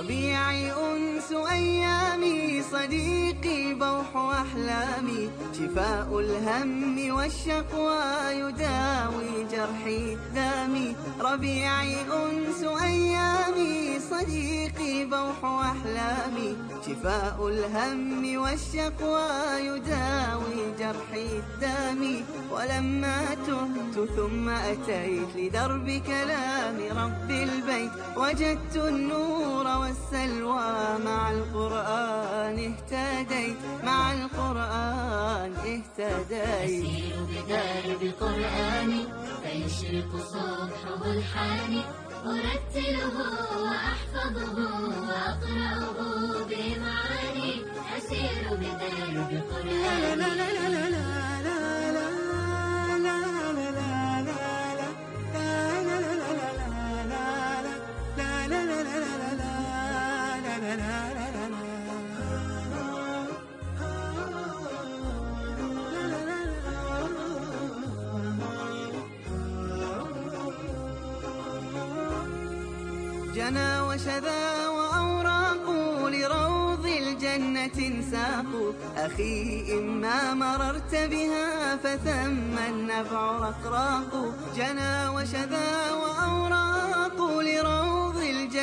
ربيعي أنس أيامي صديقي بوح أحلامي. شفاء الهم والشقوى يداوي جرحي دامي. ربيعي أنس أيامي صديقي بوح أحلامي. شفاء الهم والشقوى يداوي جرحي الدامي ولما تهت ثم أتيت لدرب كلام رب البيت وجدت النور والسلوى مع القرآن اهتديت مع القرآن اهتديت. أسير بدرب قرآني فيشرق صبحه الحاني أرتله وأحفظه وأقرأه بمعاني. أسير بدرب قرآني جنى وشذا وأوراق لروض الجنة ساق أخي إما مررت بها فثم النفع رقراق جنى وشذا وأوراق لروض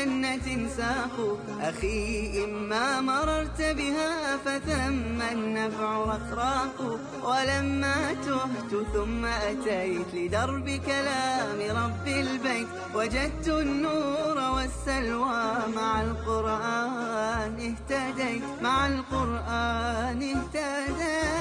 الجنة ساق أخي إما مررت بها فثم النفع رقراق ولما تهت ثم أتيت لدرب كلام رب البيت وجدت النور والسلوى مع القرآن اهتديت. مع القرآن اهتديت.